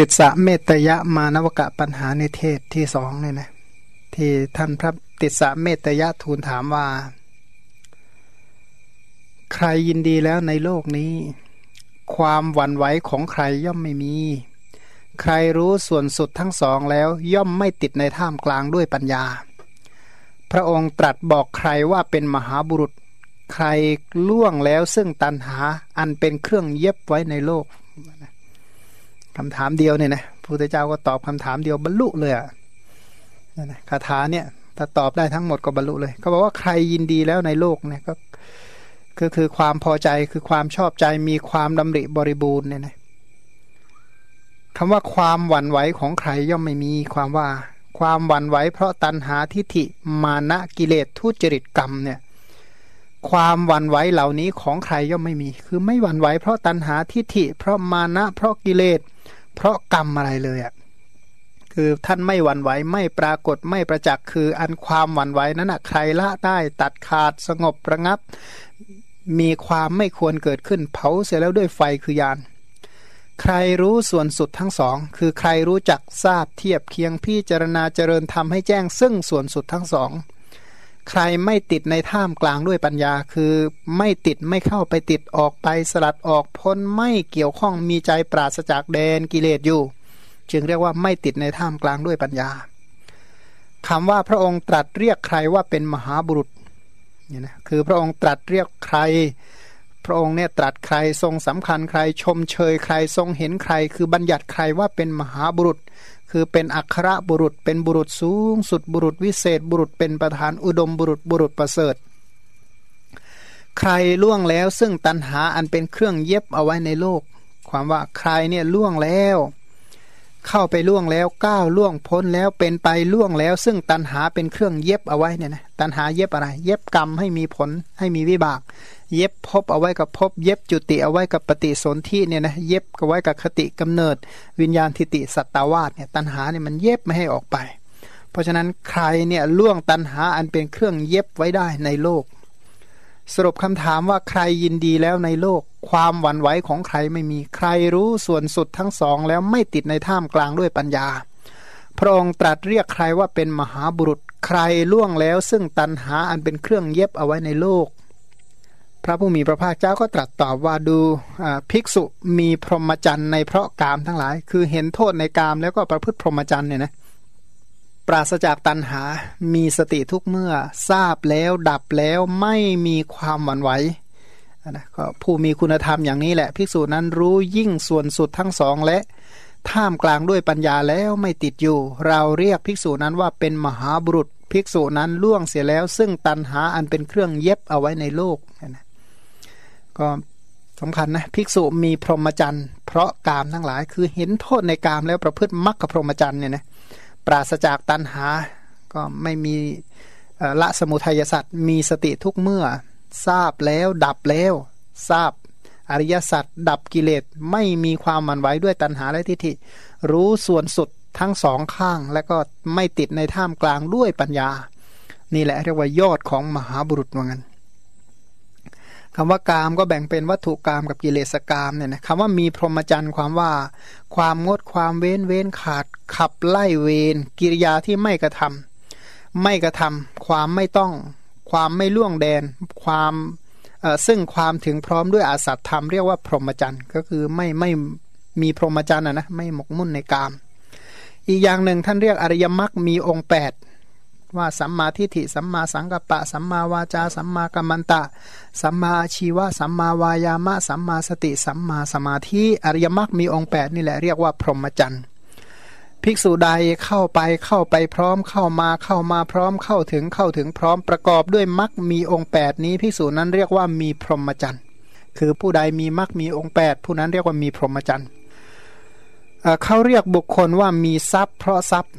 ติดสะเมตยะมานวกะปัญหาในเทศที่สองเนี่ยนะที่ท่านพระติดสะเมตยะทูลถามว่า ใครยินดีแล้วในโลกนี้ ความหวั่นไหวของใครย่อมไม่มี ใครรู้ส่วนสุดทั้งสองแล้วย่อมไม่ติดในท่ามกลางด้วยปัญญา พระองค์ตรัสบอกใครว่าเป็นมหาบุรุษ ใครล่วงแล้วซึ่งตันหาอันเป็นเครื่องเย็บไว้ในโลก คำถามเดียวเนี่ยนะพระพุทธเจ้าก็ตอบคำถามเดียวบรรลุเลยอะนะคาถาเนี่ย ถ้าตอบได้ทั้งหมดก็บรรลุเลยเขาบอกว่าใครยินดีแล้วในโลกเนี่ยก็คือคือความพอใจคือความชอบใจมีความดำริบริบูรณ์เนี่ยนะคำว่าความหวั่นไหวของใครย่อมไม่มีความว่า ความหวั่นไหวเพราะตัณหาทิฏฐิมานะกิเลสทุจริตกรรมเนี่ย ความหวั่นไหวเหล่านี้ของใครย่อมไม่มี คือไม่หวั่นไหวเพราะตัณหาทิฏฐิ เพราะมานะเพราะกิเลส เพราะกรรมอะไรเลยอะ่ะคือท่านไม่หวั่นไหวไม่ปรากฏไม่ประจักษ์คืออันความหวั่นไหวนั้นนะใครละได้ตัดขาดสงบระงับ มีความไม่ควรเกิดขึ้นเผาเสร็จแล้วด้วยไฟคือยานใครรู้ส่วนสุดทั้งสอง คือใครรู้จักทราบเทียบเคียงพิจารณาเจริญทำให้แจ้งซึ่งส่วนสุดทั้งสอง ใครไม่ติดในท่ามกลางด้วยปัญญา คือไม่ติดไม่เข้าไปติดออกไปสลัดออกพ้นไม่เกี่ยวข้องมีใจปราศจากแดนกิเลสอยู่ จึงเรียกว่าไม่ติดในท่ามกลางด้วยปัญญาคำว่าพระองค์ตรัสเรียกใครว่าเป็นมหาบุรุษเนี่ยนะคือพระองค์ตรัสเรียกใคร พระองค์เนี่ยตรัสใครทรงสำคัญใครชมเชยใครทรงเห็นใคร คือบัญญัติใครว่าเป็นมหาบุรุษ คือเป็นอัครบุรุษเป็นบุรุษสูง สุดบุรุษวิเศษ บุรุษเป็นประธานอุดมบุรุษบุรุษประเสริฐ ใครล่วงแล้วซึ่งตันหาอันเป็นเครื่องเย็บเอาไว้ในโลก ความว่าใครเนี่ยล่วงแล้ว เข้าไปล่วงแล้วก้าวล่วงพ้นแล้วเป็นไปล่วงแล้ว ซึ่งตันหาเป็นเครื่องเย็บเอาไว้เนี่ยนะตันหาเย็บอะไร เย็บกรรมให้มีผลให้มีวิบาก เย็บพบเอาไว้กับพบ เย็บจุติเอาไว้กับปฏิสนธิเนี่ยนะเย็บเอาไว้กับคติกำเนิด วิญญาณทิติสัตตาวาสเนี่ยตันหาเนี่ยมันเย็บไม่ให้ออกไป เพราะฉะนั้นใครเนี่ยล่วงตันหาอันเป็นเครื่องเย็บไว้ได้ในโลก สรุปคำถามว่าใครยินดีแล้วในโลก ความหวั่นไหวของใครไม่มีใครรู้ส่วนสุดทั้งสองแล้วไม่ติดในท่ามกลางด้วยปัญญาพระองค์ตรัสเรียกใครว่าเป็นมหาบุรุษใครล่วงแล้ว ซึ่งตันหาอันเป็นเครื่องเย็บเอาไว้ในโลก พระผู้มีพระภาคเจ้าก็ตรัสตอบว่าดูภิกษุมีพรหมจรรย์ในเพราะกามทั้งหลาย คือเห็นโทษในกามแล้วก็ประพฤติพรหมจรรย์เนี่ยนะปราศจากตันหา มีสติทุกเมื่อ ทราบแล้วดับแล้วไม่มีความหวั่นไหวนะก็ผู้มีคุณธรรมอย่างนี้แหละ ภิกษุนั้นรู้ยิ่งส่วนสุดทั้งสองและ ท่ามกลางด้วยปัญญาแล้วไม่ติดอยู่ เราเรียกภิกษุนั้นว่าเป็นมหาบุรุษ ภิกษุนั้นล่วงเสียแล้ว ซึ่งตันหาอันเป็นเครื่องเย็บเอาไว้ในโลกนะ ก็สำคัญนะภิกษุมีพรหมจรรย์เพราะกามทั้งหลาย คือเห็นโทษในกามแล้วประพฤติมรรคพรหมจรรย์เนี่ยนะปราศจากตันหาก็ไม่มีละสมุทัยสัตว์มีสติทุกเมื่อ ทราบแล้วดับแล้ว ทราบอริยสัจดับกิเลสไม่มีความมันไหวด้วยตัณหาและทิฏฐิ รู้ส่วนสุดทั้งสองข้าง และก็ไม่ติดในท่ามกลางด้วยปัญญา นี่แหละเรียกว่ายอดของมหาบุรุษว่างั้น คำว่ากามก็แบ่งเป็นวัตถุกามกับกิเลสกามเนี่ยนะคำว่ามีพรหมจรรย์ความว่า ความงดความเว้นเว้นขาด ขับไล่เวรกิริยาที่ไม่กระทำไม่กระทำความไม่ต้อง ความไม่ล่วงแดน ความซึ่งความถึงพร้อมด้วยอาสัตธรรมเรียกว่าพรหมจรรย์ก็คือไม่ไม่มีพรหมจรรย์นะไม่หมกมุ่นในกาม อีกอย่างหนึ่งท่านเรียกอริยมรรคมีองค์8 ว่าสัมมาทิฏฐิสัมมาสังกัปปะ สัมมาวาจา สัมมากัมมันตะ สัมมาชีวะ สัมมาวายามะ สัมมาสติ สัมมาสมาธิอริยมรรคมีองค์ 8 นี่แหละเรียกว่าพรหมจรรย์ภิกษุใดเข้าไปเข้าไปพร้อมเข้ามาเข้ามาพร้อมเข้าถึงเข้าถึงพร้อมประกอบด้วยมรรคมีองค์ 8 นี้ภิกษุนั้นเรียกว่ามีพรหมจรรย์คือผู้ใดมีมรรคมีองค์ 8 ผู้นั้นเรียกว่ามีพรหมจรรย์เขาเรียกบุคคลว่ามีทรัพย์เพราะทรัพย์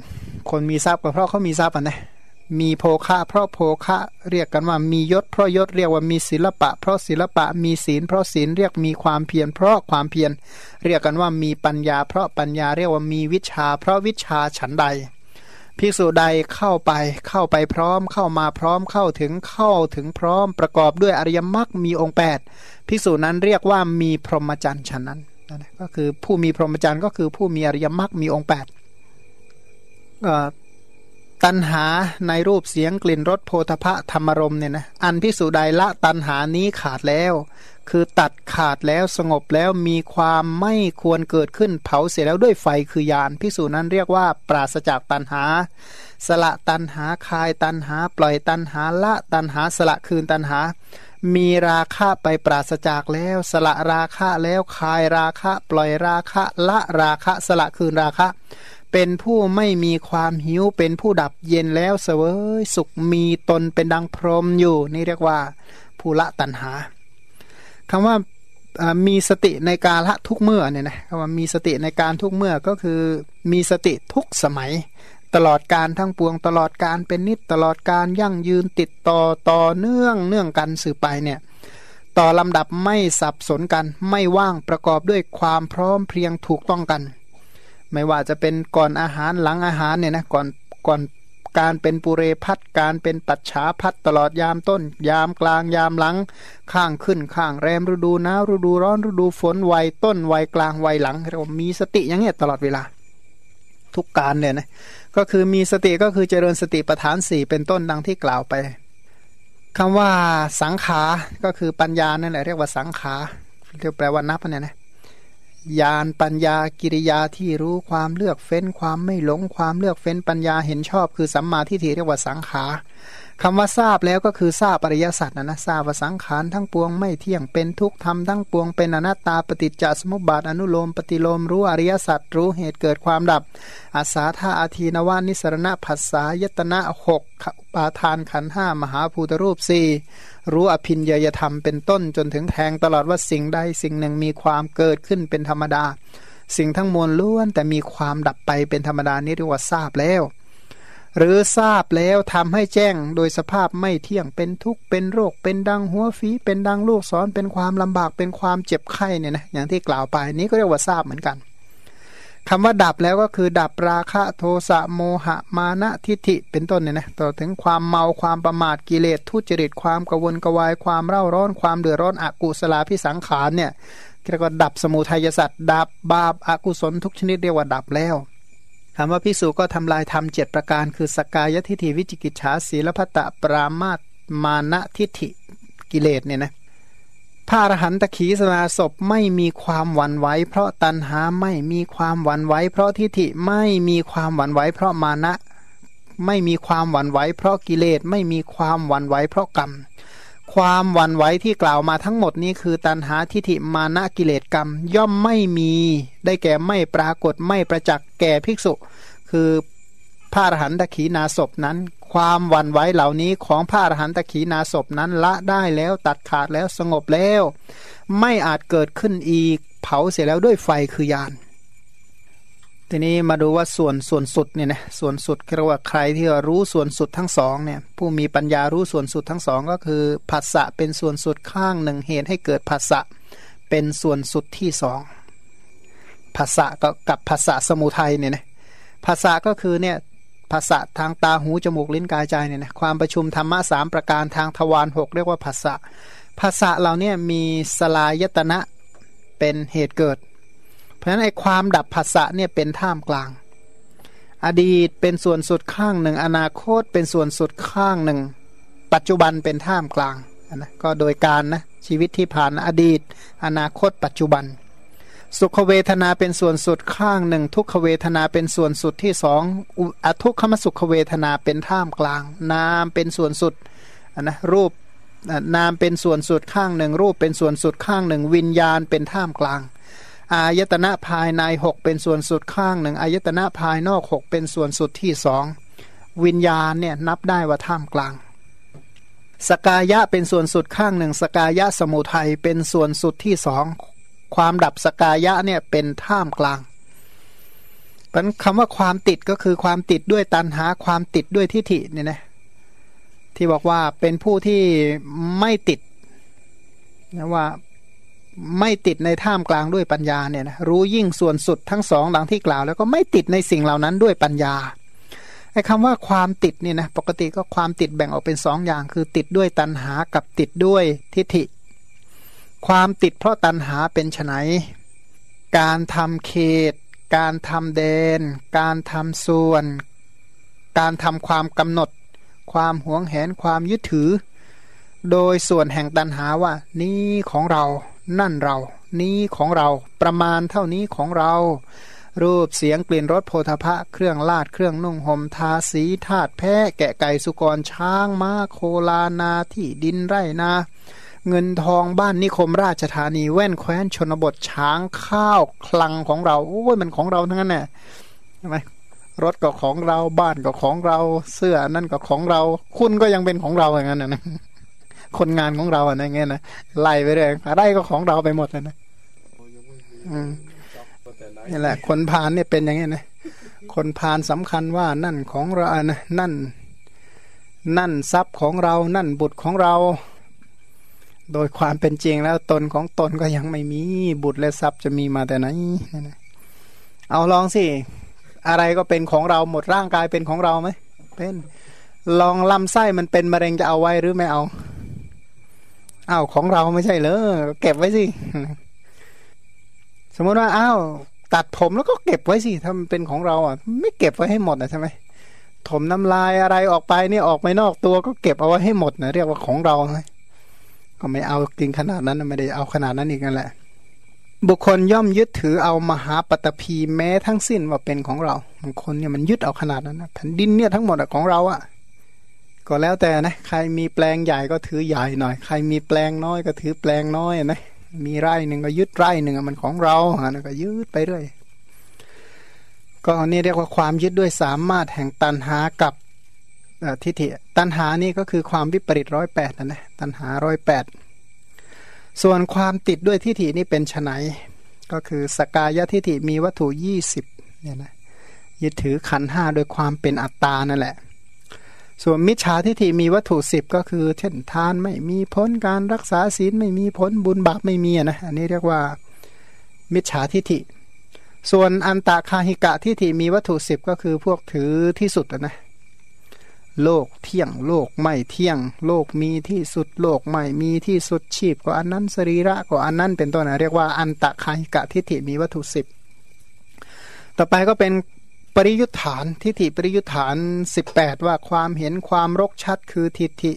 คนมีทรัพย์ก็เพราะเขามีทรัพย์อะนะ มีโภคะเพราะโภคะเรียกกันว่ามียศเพราะยศเรียกว่ามีศิลปะ เพราะศิลปะมีศีล เพราะศีลเรียกมีความเพียรเพราะความเพียรเรียกกันว่ามีปัญญา เพราะปัญญาเรียกว่ามีวิชา เพราะวิชาฉันใด ภิกษุใดเข้าไปเข้าไปพร้อม เข้ามาพร้อมเข้าถึงเข้าถึงพร้อม ประกอบด้วยอริยมรรคมีองค์ 8 ภิกษุนั้นเรียกว่ามีพรหมจรรย์ฉะนั้นนั่นก็คือผู้มีพรหมจรรย์ก็คือผู้มีอริยมรรคมีองค์แปด ตัณหาในรูปเสียงกลิ่นรสโพธพะธรรมรมเนี่ยนะอันพิสูจใดละตัณหานี้ขาดแล้ว คือตัดขาดแล้วสงบแล้วมีความไม่ควรเกิดขึ้นเผาเสียแล้วด้วยไฟคือยานพิสูจนั้นเรียกว่า ปราศจากตัณหา สละตัณหาคายตัณหา ปล่อยตัณหาละตัณหาสละคืนตัณหา มีราคะไปปราศจากแล้ว สละราคะแล้วคายราคะปล่อยราคะละราคะสละคืนราคะ เป็นผู้ไม่มีความหิว เป็นผู้ดับเย็นแล้วเสวยสุขมีตนเป็นดังพรหมอยู่ นี่เรียกว่าภูละตันหาคำว่ามีสติในการละทุกเมื่อเนี่ยนะคำว่ามีสติในการทุกเมื่อก็คือมีสติทุกสมัย ตลอดการทั้งปวงตลอดการเป็นนิดตลอดการยั่งยืนติดต่อต่อเนื่องเนื่องกันสืบไปเนี่ยต่อลำดับไม่สับสนกันไม่ว่างประกอบด้วยความพร้อมเพรียงถูกต้องกัน ไม่ว่าจะเป็นก่อนอาหารหลังอาหารเนี่ยนะก่อนก่อนการเป็นปุเรพัดการเป็นปัจฉาพัดตลอดยามต้น ยามกลางยามหลัง ข้างขึ้นข้างแรมฤดูหนาวฤดูร้อนฤดูฝนวัยต้นวัยกลางวัยหลังเรามีสติอย่างเงี้ยตลอดเวลา ทุกการเนี่ยนะก็คือมีสติก็คือเจริญสติปัฏฐานสี่เป็นต้นดังที่กล่าวไปคำว่าสังขา ก็คือปัญญานั่นแหละเรียกว่าสังขาเรียกแปลว่านับเนี่ยนะ ญาณปัญญากิริยาที่รู้ความเลือกเฟ้นความไม่หลงความเลือกเฟ้นปัญญาเห็นชอบ คือสัมมาทิฏฐิเรียกว่าสังขาร คำว่าทราบแล้วก็คือทราบปริยสัจนะนะทราบว่าสังขารทั้งปวงไม่เที่ยงเป็นทุกธรรมทั้งปวงเป็นอนัตตาปฏิจจสมุปบาทอนุโลมปฏิโลมรู้อริยสัจรู้เหตุเกิดความดับอาสาธาอาทีนวานิสรณะผัสสายตนะหกปาทานขันห้ามหาภูตรูปสี่รู้อภินยยธรรมเป็นต้นจนถึงแทงตลอดว่าสิ่งใดสิ่งหนึ่งมีความเกิดขึ้นเป็นธรรมดา สิ่งทั้งมวลล้วนแต่มีความดับไปเป็นธรรมดานี้เรียกว่าทราบแล้ว หรือทราบแล้วทำให้แจ้งโดยสภาพไม่เที่ยงเป็นทุกข์เป็นโรค เป็นดังหัวฝีเป็นดังลูกศรเป็นความลำบากเป็นความเจ็บไข้เนี่ยนะอย่างที่กล่าวไปนี้ก็เรียกว่าทราบเหมือนกันคำว่าดับแล้วก็คือดับราคะโทสะโมหะมานะทิฏฐิเป็นต้นเนี่ยนะต่อถึงความเมาความประมาทกิเลสทุจริตความกวนกวายความเร่าร้อนความเดือดร้อนอกุศลาพิสังขารเนี่ยเรียกว่าดับสมุทัยสัตว์ดับบาปอากุศลทุกชนิดเรียกว่าดับแล้ว คำว่าพิสูจก็ทำลายธรรมเจ็ดประการ คือสกายทิฏฐิวิจิกิจฉาศีลพัตตปรามาตมานะทิฏฐิกิเลสเนี่ยนะพระอรหันตขีสนาศพไม่มีความหวั่นไหวเพราะตันหาไม่มีความหวั่นไหวเพราะทิฏฐิไม่มีความหวั่นไหวเพราะมานะ ไม่มีความหวั่นไหวเพราะกิเลสไม่มีความหวั่นไหวเพราะกรรม ความวันไหวที่กล่าวมาทั้งหมดนี้คือตันหาทิฏฐิมานะกิเลสกรรม ย่อมไม่มี ได้แก่ไม่ปรากฏไม่ประจักษ์แก่ภิกษุ คือพระอรหันตขีนาศพนั้น ความวันไหวเหล่านี้ของพระอรหันตขีนาศพนั้นละได้แล้วตัดขาดแล้วสงบแล้ว ไม่อาจเกิดขึ้นอีกเผาเสียแล้วด้วยไฟคือยาน ทีนี้มาดูว่าส่วนส่วนสุดเนี่ยนะส่วนสุดเรียกว่าใครที่รู้ส่วนสุดทั้งสองเนี่ยผู้มีปัญญารู้ส่วนสุดทั้งสองก็คือผัสสะเป็นส่วนสุดข้างหนึ่งเหตุให้เกิดผัสสะเป็นส่วนสุดที่สองผัสสะก็กับผัสสะสมุทัยเนี่ยนะผัสสะก็คือเนี่ยภาษะทางตาหูจมูกลิ้นกายใจเนี่ยนะความประชุมธรรมะสามประการทางทวารหกเรียกว่าภาษะภาษะเราเนี่ยมีสลายตนะเป็นเหตุเกิด ราะฉะนั้นไอ้ความดับภาษะเนี่ยเป็นท่ามกลาง อดีตเป็นส่วนสุดข้างหนึ่ง อนาคตเป็นส่วนสุดข้างหนึ่ง ปัจจุบันเป็นท่ามกลางนะก็โดยการนะชีวิตที่ผ่านอดีต อนาคต ปัจจุบัน สุขเวทนาเป็นส่วนสุดข้างหนึ่ง ทุกขเวทนาเป็นส่วนสุดที่สองอทุกขมสุขเวทนาเป็นท่ามกลาง นามเป็นส่วนสุดนะรูปนามเป็นส่วนสุดข้างหนึ่ง รูปเป็นส่วนสุดข้างหนึ่ง วิญญาณเป็นท่ามกลาง อายตนะภายในหกเป็นส่วนสุดข้างหนึ่งอายตนะภายนอกหกเป็นส่วนสุดที่สองวิญญาณเนี่ยนับได้ว่าท่ามกลาง สกายะเป็นส่วนสุดข้างหนึ่ง สกายะสมุทัยเป็นส่วนสุดที่สองความดับสกายะเนี่ยเป็นท่ามกลางเพราะคำว่าความติดก็คือความติดด้วยตันหาความติดด้วยทิฏฐิเนี่ยนะที่บอกว่าเป็นผู้ที่ไม่ติดนะว่า ไม่ติดในท่ามกลางด้วยปัญญาเนี่ยนะรู้ยิ่งส่วนสุดทั้งสองดังที่กล่าว แล้วก็ไม่ติดในสิ่งเหล่านั้นด้วยปัญญาไอ้คำว่าความติดนี่นะปกติก็ความติดแบ่งออกเป็นสองอย่าง คือติดด้วยตัณหากับติดด้วยทิฏฐิ ความติดเพราะตัณหาเป็นไนการทำเขต การทำแดน การทำส่วน การทำความกำหนด ความหวงแหนความยึดถือ โดยส่วนแห่งตันหาว่า นี้ของเรา นั่นเรา นี้ของเรา ประมาณเท่านี้ของเรา รูปเสียงกลิ่นรสโพธพะ เครื่องลาดเครื่องนุ่งห่มทาสีธาตุแพะ แกะไก่สุกรช้างม้าโคลานาที่ดินไร่นาเงินทองบ้านนิคมราชธานีแว่นแคว้นชนบทช้างข้าวคลังของเราโอ้ยมันของเราทั้งนั้นแหละใช่ไหมรถก็ของเราบ้านก็ของเราเสื้อนั่นก็ของเรา คุณก็ยังเป็นของเราอย่างนั้นนะ คนงานของเราอะไรเงี้ยนะไล่ไปเลยอะไรก็ของเราไปหมดเลยนะนี่แหละ คนพานเนี่ยเป็นอย่างเงี้ยนะคนพานสำคัญว่านั่นของเรานะนั่น นั่นทรัพย์ของเรา นั่นบุตรของเรา โดยความเป็นจริงแล้วตนของตนก็ยังไม่มีบุตรและทรัพย์จะมีมาแต่ไหนเอาลองสิอะไรก็เป็นของเราหมดร่างกายเป็นของเราไหมเป็น ลองลำไส้มันเป็นมะเร็งจะเอาไว้หรือไม่เอา อ้าวของเราไม่ใช่เลยเก็บไว้สิสมมติว่าอ้าวตัดผมแล้วก็เก็บไว้สิถ้ามันเป็นของเราอะ ไม่เก็บไว้ให้หมดนะใช่ไหมถมน้ำลายอะไรออกไปนี่ออกไปนอกตัวก็เก็บเอาไว้ให้หมดนะเรียกว่าของเราไงก็ไม่เอากินขนาดนั้นไม่ได้เอาขนาดนั้นอีกนั่นแหละ บุคคลย่อมยึดถือเอามหาปตพีแม้ทั้งสิ้นว่าเป็นของเราบางคนเนี่ยมันยึดเอาขนาดนั้นนะแผ่นดินเนี่ยทั้งหมดของเราอะ ก็แล้วแต่นะใครมีแปลงใหญ่ก็ถือใหญ่หน่อย ใครมีแปลงน้อยก็ถือแปลงน้อยนะมีไร่หนึ่งก็ยึดไร่หนึ่งมันของเราอันก็ยึดไปเรื่อยก็นี่เรียกว่าความยึดด้วยสามารถแห่งตันหากับทิฏฐิตัณหานี่ก็คือความวิปริตร้อยแปดนะนะตัณหาร้อยแปดส่วนความติดด้วยทิฏฐินี่เป็นไนก็คือสกายทิฏฐิมีวัตถุยี่สิบเนี่ยนะยึดถือขันห้าโดยความเป็นอัตตานั่นแหละ ส่วนมิจฉาทิฏฐิมีวัตถุสิบก็คือ เช่นทานไม่มีพ้นการรักษาศีลไม่มีพ้นบุญบาปไม่มีนะอันนี้เรียกว่ามิจฉาทิฏฐิ ส่วนอันตาคาหิกะทิฏฐิมีวัตถุสิบก็คือพวกถือที่สุดนะโลกเที่ยงโลกไม่เที่ยง โลกมีที่สุดโลกไม่มีที่สุดชีพก็อันนั้นสรีระก็อันนั้นเป็นต้นนะเรียกว่าอันตะคายกะทิฏฐิมีวัตถุสิบต่อไปก็เป็น ปริยุทธานทิฏฐิปริยุทธาน 18 ว่าความเห็นความรกชัดคือทิฏฐิ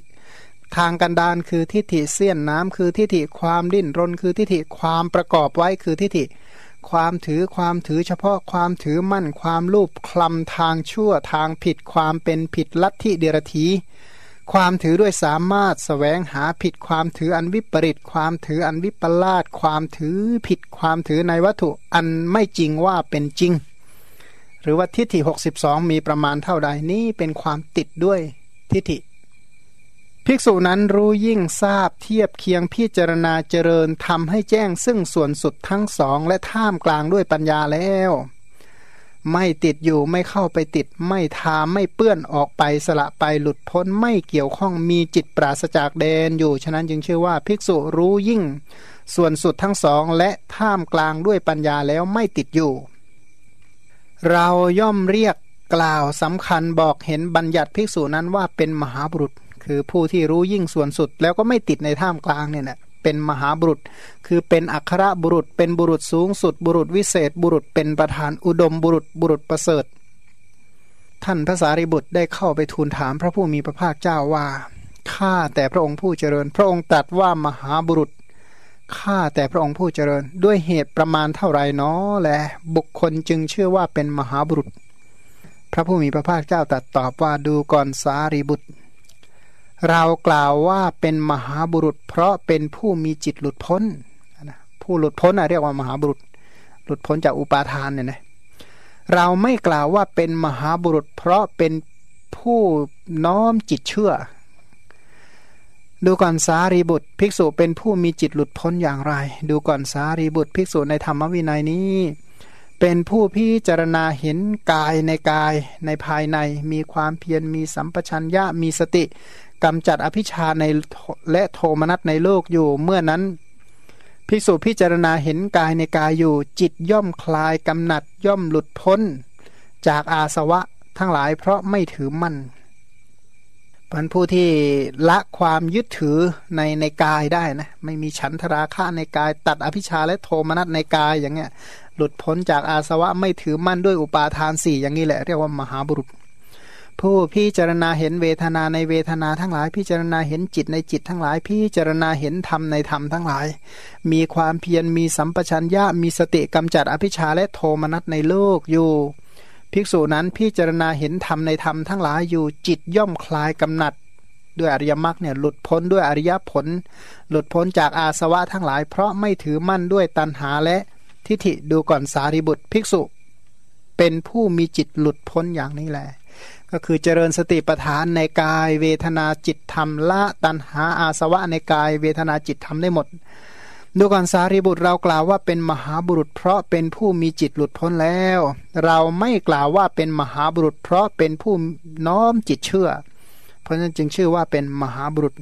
ทางกันดานคือทิฏฐิเสี้ยนน้ำคือทิฏฐิความดิ้นรนคือทิฏฐิความประกอบไว้คือทิฏฐิ ความถือความถือเฉพาะความถือมั่นความรูปคลำทางชั่วทางผิดความเป็นผิดลัทธิเดรธีความถือด้วยสามารถสแสวงหาผิดความถืออันวิปริตความถืออันวิปลาสความถือผิดความถือในวัตถุอันไม่จริงว่าเป็นจริง หรือว่าทิฏฐิ62มีประมาณเท่าใดนี้เป็นความติดด้วยทิฏฐิ ภิกษุนั้นรู้ยิ่งทราบเทียบเคียงพิจารณาเจริญทำให้แจ้งซึ่งส่วนสุดทั้งสองและท่ามกลางด้วยปัญญาแล้ว ไม่ติดอยู่ไม่เข้าไปติด ไม่ทาไม่เปื้อนออกไปสละไปหลุดพ้นไม่เกี่ยวข้องมีจิตปราศจากแดนอยู่ ฉะนั้นจึงชื่อว่าภิกษุรู้ยิ่ง ส่วนสุดทั้งสองและท่ามกลางด้วยปัญญาแล้วไม่ติดอยู่ เราย่อมเรียกกล่าวสำคัญบอกเห็นบัญญัติภิกษุนั้นว่าเป็นมหาบุรุษ คือผู้ที่รู้ยิ่งส่วนสุด แล้วก็ไม่ติดในท่ามกลางเนี่ยนะเป็นมหาบุรุษ คือเป็นอัครบุรุษ เป็นบุรุษสูงสุด บุรุษวิเศษ บุรุษเป็นประธานอุดมบุรุษบุรุษประเสริฐ ท่านพระสารีบุตรได้เข้าไปทูลถามพระผู้มีพระภาคเจ้าว่าข้าแต่พระองค์ผู้เจริญ พระองค์ตรัสว่ามหาบุรุษ ข้าแต่พระองค์ผู้เจริญ ด้วยเหตุประมาณเท่าไรเนาะแลบุคคลจึงเชื่อว่าเป็นมหาบุรุษ พระผู้มีพระภาคเจ้าตรัสตอบว่าดูก่อนสารีบุตร เรากล่าวว่าเป็นมหาบุรุษ เพราะเป็นผู้มีจิตหลุดพ้นผู้หลุดพ้นนะเรียกว่ามหาบุรุษ หลุดพ้นจากอุปาทานเนี่ยนะเราไม่กล่าวว่าเป็นมหาบุรุษ เพราะเป็นผู้น้อมจิตเชื่อ ดูก่อนสารีบุตร ภิกษุเป็นผู้มีจิตหลุดพ้นอย่างไร ดูก่อนสารีบุตร ภิกษุในธรรมวินัยนี้ เป็นผู้พิจารณาเห็นกายในกายในภายในมีความเพียรมีสัมปชัญญะมีสติกำจัดอภิชาในและโทมนัสในโลกอยู่เมื่อนั้น ภิกษุพิจารณาเห็นกายในกายอยู่ จิตย่อมคลายกำหนัดย่อมหลุดพ้น จากอาสวะทั้งหลายเพราะไม่ถือมั่น พันผู้ที่ละความยึดถือในในกายได้นะไม่มีฉันทราคะในกาย ตัดอภิชาและโทมนัสในกายอย่างเงี้ย หลุดพ้นจากอาสวะไม่ถือมั่นด้วยอุปาทานสี่อย่างนี้แหละเรียกว่ามหาบุรุษ ผู้พิจารณาเห็นเวทนาในเวทนาทั้งหลาย พิจารณาเห็นจิตในจิตทั้งหลาย พิจารณาเห็นธรรมในธรรมทั้งหลาย มีความเพียรมีสัมปชัญญะมีสติกำจัดอภิชาและโทมนัสในโลกอยู่ ภิกษุนั้นพิจารณาเห็นธรรมในธรรมทั้งหลายอยู่จิตย่อมคลายกำหนัด ด้วยอริยมรรคเนี่ยหลุดพ้นด้วยอริยผล หลุดพ้นจากอาสวะทั้งหลาย เพราะไม่ถือมั่นด้วยตัณหาและทิฏฐิดูก่อนสารีบุตรภิกษุ เป็นผู้มีจิตหลุดพ้นอย่างนี้แหละก็คือเจริญสติปัฏฐานในกายเวทนาจิตธรรมละตัณหาอาสวะในกายเวทนาจิตธรรมได้หมด ดูก่อนสารีบุตรเรากล่าวว่าเป็นมหาบุรุษเพราะเป็นผู้มีจิตหลุดพ้นแล้ว เราไม่กล่าวว่าเป็นมหาบุรุษ เพราะเป็นผู้น้อมจิตเชื่อ เพราะฉะนั้นจึงชื่อว่าเป็นมหาบุรุษ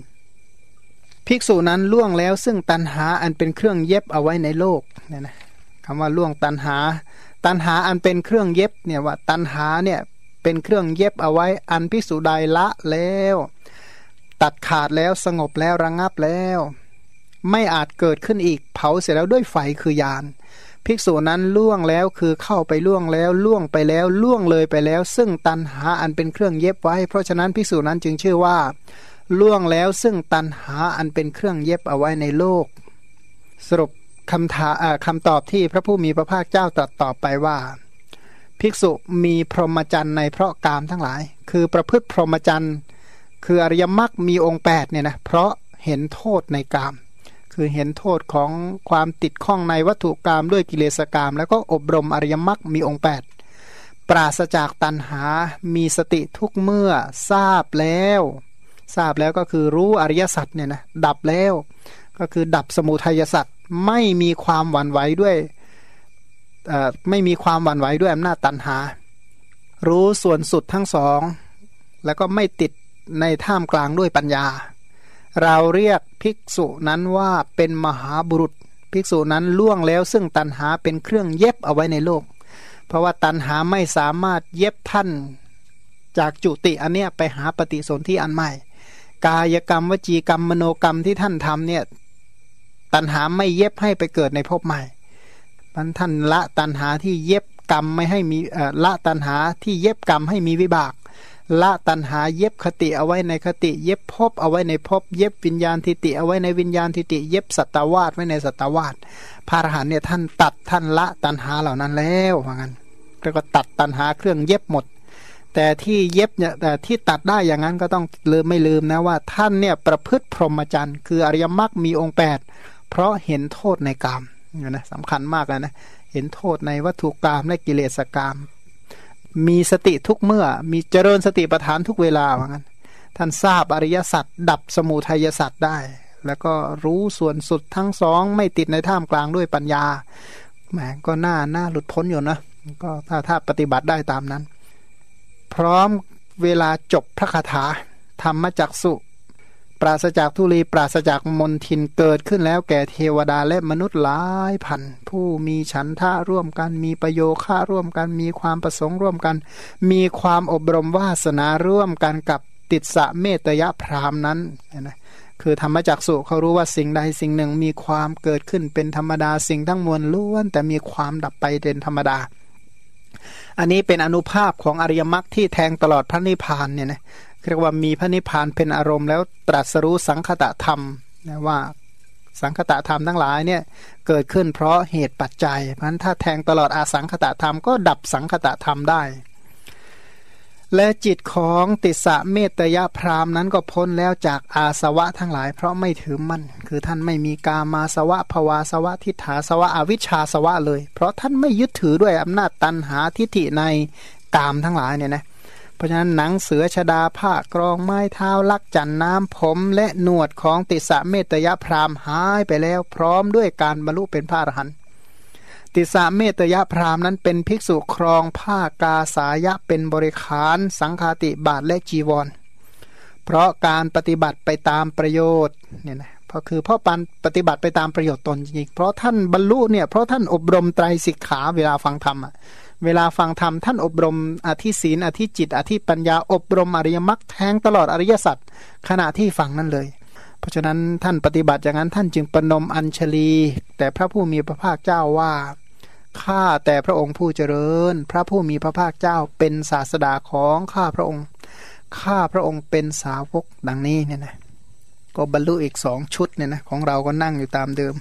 ภิกษุนั้นล่วงแล้วซึ่งตันหาอันเป็นเครื่องเย็บเอาไว้ในโลกเนี่ยนะคำว่าล่วงตันหา ตันหาอันเป็นเครื่องเย็บเนี่ยว่าตันหาเนี่ยเป็นเครื่องเย็บเอาไว้อันภิกษุใดละแล้ว ตัดขาดแล้วสงบแล้วระงงับแล้ว ไม่อาจเกิดขึ้นอีก เผาเสร็จแล้วด้วยไฟคือยาน ภิกษุนั้นล่วงแล้วคือเข้าไปล่วงแล้วล่วงไปแล้วล่วงเลยไปแล้ว ซึ่งตันหาอันเป็นเครื่องเย็บไว้ เพราะฉะนั้นภิกษุนั้นจึงชื่อว่า ล่วงแล้วซึ่งตันหาอันเป็นเครื่องเย็บเอาไว้ในโลก สรุปคำถาคำตอบที่พระผู้มีพระภาคเจ้าตรัสตอบไปว่า ภิกษุมีพรหมจรรย์ในเพราะกามทั้งหลาย คือประพฤติพรหมจรรย์คืออริยมรรคมีองค์8เนี่ยนะเพราะเห็นโทษในกาม คือเห็นโทษของความติดข้องในวัตถุกรรมด้วยกิเลสกรรม แล้วก็อบรมอริยมรรคมีองค์ 8 ปราศจากตัณหา มีสติทุกเมื่อทราบแล้ว ทราบแล้วก็คือรู้อริยสัจเนี่ยนะดับแล้ว ก็คือดับสมุทัยสัจไม่มีความหวั่นไหวด้วยไม่มีความหวั่นไหวด้วยอำนาจตัณหา รู้ส่วนสุดทั้งสอง แล้วก็ไม่ติดในท่ามกลางด้วยปัญญา เราเรียกภิกษุนั้นว่าเป็นมหาบุรุษ ภิกษุนั้นล่วงแล้วซึ่งตันหาเป็นเครื่องเย็บเอาไว้ในโลก เพราะว่าตันหาไม่สามารถเย็บท่านจากจุติอันเนี้ยไปหาปฏิสนธิอันใหม่ กายกรรมวจีกรรมมโนกรรมที่ท่านทำเนี่ยตันหาไม่เย็บให้ไปเกิดในภพใหม่มันท่านละตันหาที่เย็บกรรมไม่ให้มีละตันหาที่เย็บกรรมให้มีวิบาก ละตันหาเย็บคติเอาไว้ในคติ เย็บภพเอาไว้ในภพเย็บวิญญาณทิติเอาไว้ในวิญญาณทิติ เย็บสัตวาสไว้ในสัตวาสพระอรหันเนี่ยท่านตัดท่านละตันหาเหล่านั้นแล้วว่างั้นแล้วก็ตัดตันหาเครื่องเย็บหมด แต่ที่เย็บเนี่ยแต่ที่ตัดได้อย่างนั้นก็ต้องลืมไม่ลืมนะว่าท่านเนี่ยประพฤติพรหมจรรย์คืออริยมรรคมีองค์ 8 เพราะเห็นโทษในกามนะสำคัญมากเลยนะเห็นโทษในวัตถุกรรมและกิเลสกรรม มีสติทุกเมื่อ มีเจริญสติปัฏฐานทุกเวลาเหมือนกันท่านทราบอริยสัจดับสมุทัยสัจได้ แล้วก็รู้ส่วนสุดทั้งสองไม่ติดในท่ามกลางด้วยปัญญาแหมก็น่าน่าหลุดพ้นอยู่นะก็ถ้าถ้าปฏิบัติได้ตามนั้น พร้อมเวลาจบพระคาถาธรรมจักสุ ปราศจากทุลีปราศจากมนทินเกิดขึ้นแล้วแก่เทวดาและมนุษย์หลายพัน ผู้มีฉันท่าร่วมกันมีประโยค่าร่วมกัน มีความประสงค์ร่วมกัน มีความอบรมวาสนาร่วมกันกับติดสะเมตยะพรามนั้นนะคือธรรมจักสุเขารู้ว่าสิ่งใดสิ่งหนึ่งมีความเกิดขึ้นเป็นธรรมดาสิ่งทั้งมวลล้วน แต่มีความดับไปเป็นธรรมดาอันนี้เป็นอนุภาพของอริยมรรคที่แทงตลอดพระนิพพานเนี่ยนะ เรียกว่ามีพระนิพพานเป็นอารมณ์แล้วตรัสรู้สังคตะธรรมนะว่าสังคตะธรรมทั้งหลายเนี่ยเกิดขึ้นเพราะเหตุปัจจัยเพราะนั้นถ้าแทงตลอดอาสังคตะธรรมก็ดับสังคตะธรรมได้ และจิตของติสะเมตยะพรามนั้นก็พ้นแล้วจากอาสวะทั้งหลาย เพราะไม่ถือมั่นคือท่านไม่มีกามาสวะภวาสวะทิฏฐาสวะอวิชชาสวะเลย เพราะท่านไม่ยึดถือด้วยอำนาจตันหาทิฏฐิในกามทั้งหลายเนี่ยนะเพราะฉะนั้นหนังเสือชดาผ้ากรองไม้เท้าลักจันน้ำผมและหนวดของติสะเมตยพรามหายไปแล้ว พร้อมด้วยการบรรลุเป็นพระอรหันต์ติสะเมตยพรามนั้นเป็นภิกษุครองผ้ากาสายะเป็นบริขารสังฆาติบาทและจีวร เพราะการปฏิบัติไปตามประโยชน์เนี่ยนะเพราะคือเพราะปันปฏิบัติไปตามประโยชน์ตนจริงเพราะท่านบรรลุเนี่ยเพราะท่านอบรมไตรสิกขาเวลาฟังธรรมอะ เวลาฟังธรรมท่านอบรมอธิศีลอธิจิต อธิปัญญาอบรมอริยมรรคแทงตลอดอริยสัจขณะที่ฟังนั่นเลย เพราะฉะนั้นท่านปฏิบัติอย่างนั้นท่านจึงปนมอัญชลี แต่พระผู้มีพระภาคเจ้าว่าข้าแต่พระองค์ผู้เจริญ พระผู้มีพระภาคเจ้าเป็นศาสดาของข้าพระองค์ข้าพระองค์เป็นสาวกดังนี้เนี่ยนะก็บรรลุอีกสองชุดเนี่ยนะของเราก็นั่งอยู่ตามเดิม